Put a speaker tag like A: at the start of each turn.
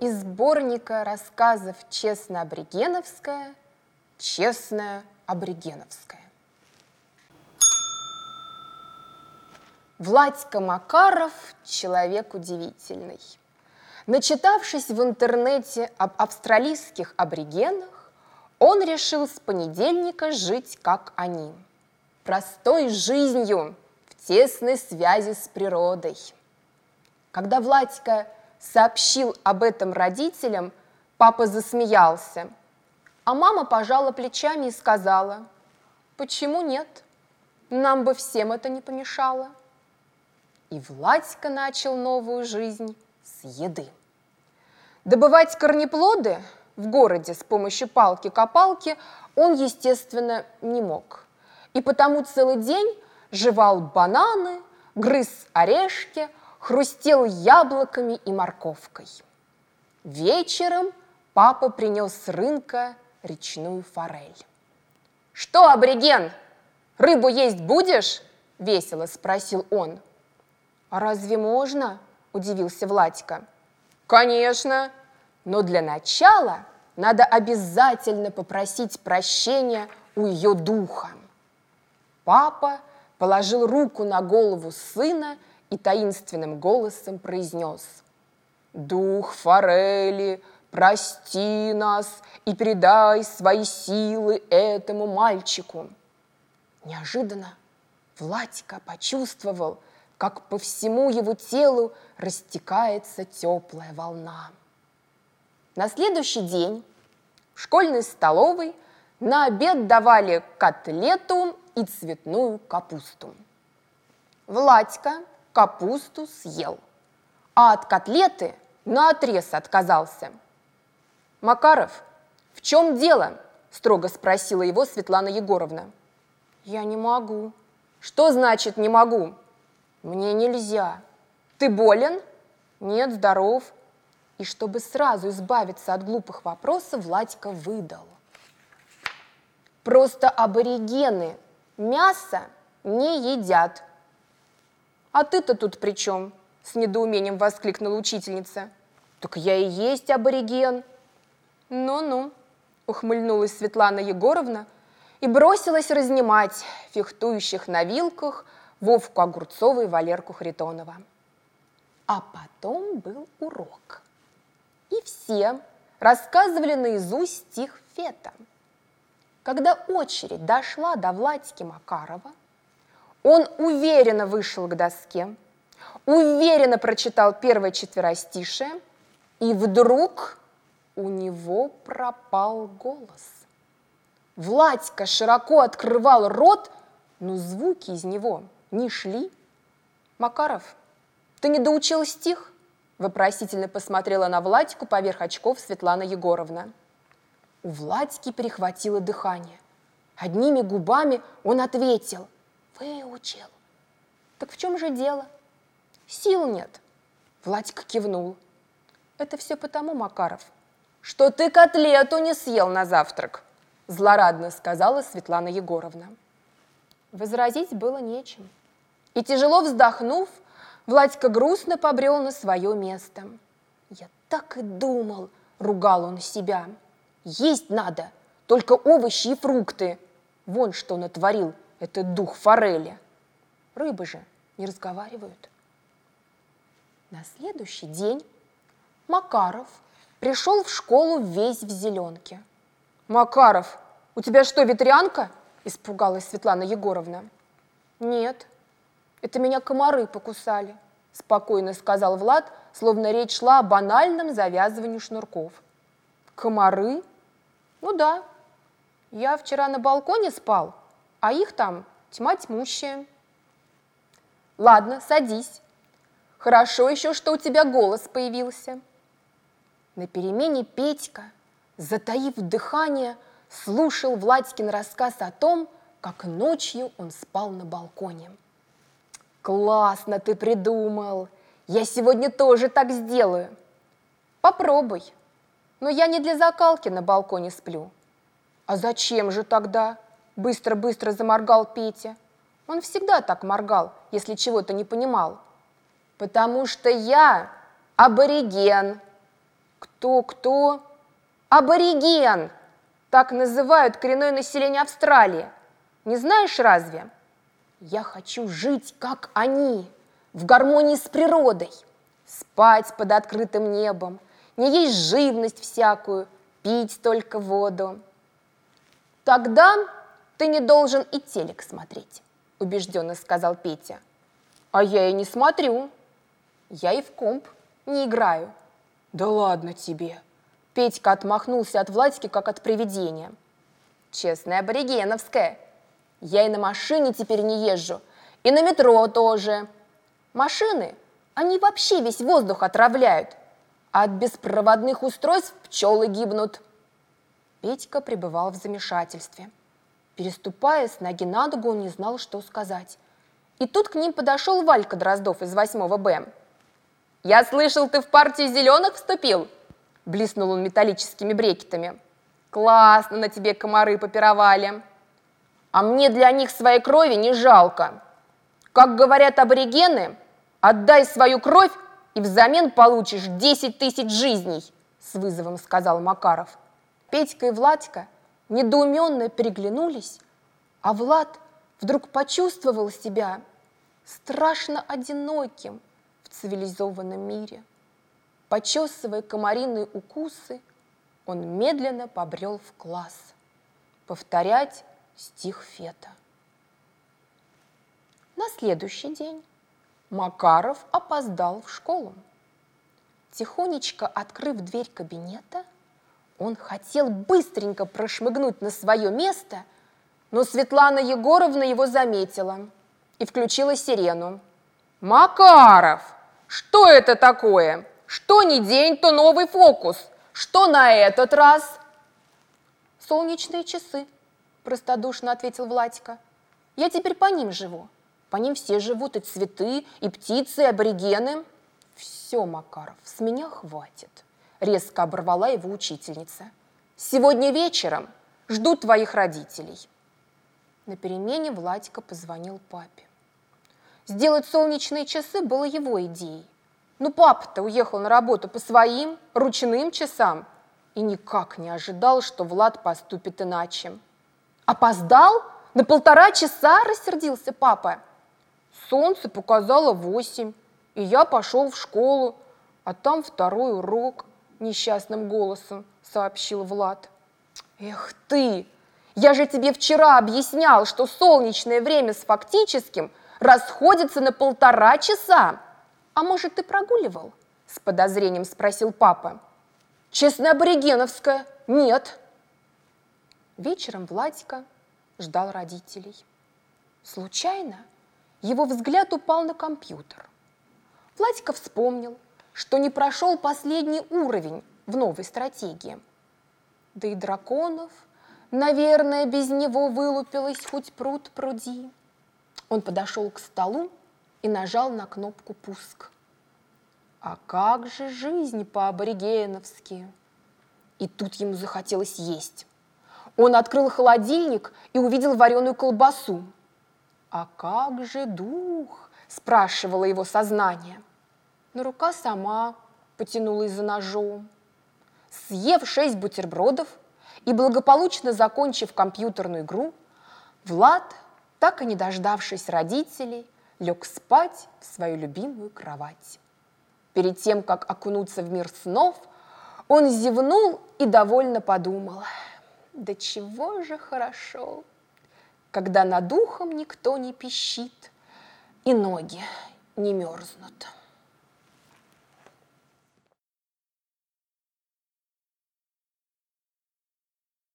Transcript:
A: из сборника рассказов «Честно-аборигеновская», «Честная аборигеновская». Владька Макаров – человек удивительный. Начитавшись в интернете об австралийских аборигенах, он решил с понедельника жить, как они. Простой жизнью, в тесной связи с природой. Когда Владька сообщил об этом родителям, папа засмеялся, а мама пожала плечами и сказала, «Почему нет? Нам бы всем это не помешало». И Владька начал новую жизнь с еды. Добывать корнеплоды в городе с помощью палки-копалки он, естественно, не мог. И потому целый день жевал бананы, грыз орешки, хрустел яблоками и морковкой. Вечером папа принес с рынка речную форель. «Что, абориген, рыбу есть будешь?» – весело спросил он. «А разве можно?» – удивился Владька. «Конечно, но для начала надо обязательно попросить прощения у ее духа». Папа положил руку на голову сына и таинственным голосом произнес «Дух форели, прости нас и передай свои силы этому мальчику». Неожиданно Владька почувствовал, как по всему его телу растекается теплая волна. На следующий день в школьной столовой на обед давали котлету и цветную капусту. Владька капусту съел, а от котлеты на отрез отказался. «Макаров, в чем дело?» – строго спросила его Светлана Егоровна. «Я не могу». «Что значит «не могу»?» Мне нельзя. Ты болен? Нет, здоров. И чтобы сразу избавиться от глупых вопросов, Владька выдал. Просто аборигены мясо не едят. А ты-то тут при чем? С недоумением воскликнула учительница. Так я и есть абориген. Ну-ну, ухмыльнулась Светлана Егоровна и бросилась разнимать фехтующих на вилках – Вовку Огурцова и Валерку Харитонова. А потом был урок. И все рассказывали наизусть стих Фета. Когда очередь дошла до Владики Макарова, он уверенно вышел к доске, уверенно прочитал первое четверостишее, и вдруг у него пропал голос. Владька широко открывал рот, но звуки из него не шли. Макаров, ты не доучил стих? Вопросительно посмотрела на Владику поверх очков Светлана Егоровна. У Владики перехватило дыхание. Одними губами он ответил. Выучил. Так в чем же дело? Сил нет. Владик кивнул. Это все потому, Макаров, что ты котлету не съел на завтрак, злорадно сказала Светлана Егоровна. Возразить было нечем. И тяжело вздохнув, Владька грустно побрел на свое место. «Я так и думал», — ругал он себя. «Есть надо, только овощи и фрукты. Вон что натворил этот дух форели. Рыбы же не разговаривают». На следующий день Макаров пришел в школу весь в зеленке. «Макаров, у тебя что, ветрянка?» – испугалась Светлана Егоровна. «Нет», это меня комары покусали, спокойно сказал Влад, словно речь шла о банальном завязывании шнурков. Комары? Ну да. Я вчера на балконе спал, а их там тьма тьмущая. Ладно, садись. Хорошо еще, что у тебя голос появился. На перемене Петька, затаив дыхание, слушал Владькин рассказ о том, как ночью он спал на балконе. Классно ты придумал. Я сегодня тоже так сделаю. Попробуй. Но я не для закалки на балконе сплю. А зачем же тогда? Быстро-быстро заморгал Петя. Он всегда так моргал, если чего-то не понимал. Потому что я абориген. Кто-кто? Абориген! Так называют коренное население Австралии. Не знаешь разве? Я хочу жить, как они, в гармонии с природой. Спать под открытым небом, не есть живность всякую, пить только воду. Тогда ты не должен и телек смотреть, убежденно сказал Петя. А я и не смотрю. Я и в комп не играю. Да ладно тебе. Петька отмахнулся от Владики, как от привидения. Честная аборигеновская. Я и на машине теперь не езжу, и на метро тоже. Машины, они вообще весь воздух отравляют, а от беспроводных устройств пчелы гибнут. Петька пребывал в замешательстве. Переступая с ноги на ногу, он не знал, что сказать. И тут к ним подошел Валька Дроздов из 8 Б. «Я слышал, ты в партию зеленых вступил?» Блиснул он металлическими брекетами. «Классно на тебе комары попировали!» «А мне для них своей крови не жалко!» «Как говорят аборигены, отдай свою кровь, и взамен получишь 10 тысяч жизней!» С вызовом сказал Макаров. Петька и Владька недоуменно переглянулись, а Влад вдруг почувствовал себя страшно одиноким в цивилизованном мире. Почесывая комариные укусы, он медленно побрел в класс повторять стих Фета. На следующий день Макаров опоздал в школу. Тихонечко открыв дверь кабинета, он хотел быстренько прошмыгнуть на свое место, но Светлана Егоровна его заметила и включила сирену. «Макаров, что это такое? Что ни день, то новый фокус. Что на этот раз?» «Солнечные часы», – простодушно ответил Владька. «Я теперь по ним живу. По ним все живут, и цветы, и птицы, и аборигены». «Все, Макаров, с меня хватит», – резко оборвала его учительница. «Сегодня вечером жду твоих родителей». На перемене Владька позвонил папе. Сделать солнечные часы было его идеей. Но папа-то уехал на работу по своим ручным часам и никак не ожидал, что Влад поступит иначе. «Опоздал? На полтора часа?» – рассердился папа. Солнце показало восемь, и я пошел в школу, а там второй урок, несчастным голосом сообщил Влад. «Эх ты! Я же тебе вчера объяснял, что солнечное время с фактическим расходится на полтора часа. А может, ты прогуливал? С подозрением спросил папа. Честная аборигеновская. Нет. Вечером Владика ждал родителей. Случайно его взгляд упал на компьютер. Владика вспомнил, что не прошел последний уровень в новой стратегии. Да и драконов, наверное, без него вылупилось хоть пруд пруди. Он подошел к столу и нажал на кнопку «Пуск». А как же жизнь по-аборигеновски? И тут ему захотелось есть. Он открыл холодильник и увидел вареную колбасу. «А как же дух?» – спрашивало его сознание. Но рука сама потянулась за ножом. Съев шесть бутербродов и благополучно закончив компьютерную игру, Влад так и не дождавшись родителей, лег спать в свою любимую кровать. Перед тем, как окунуться в мир снов, он зевнул и довольно подумал, да чего же хорошо, когда над духом никто не пищит и ноги не мерзнут.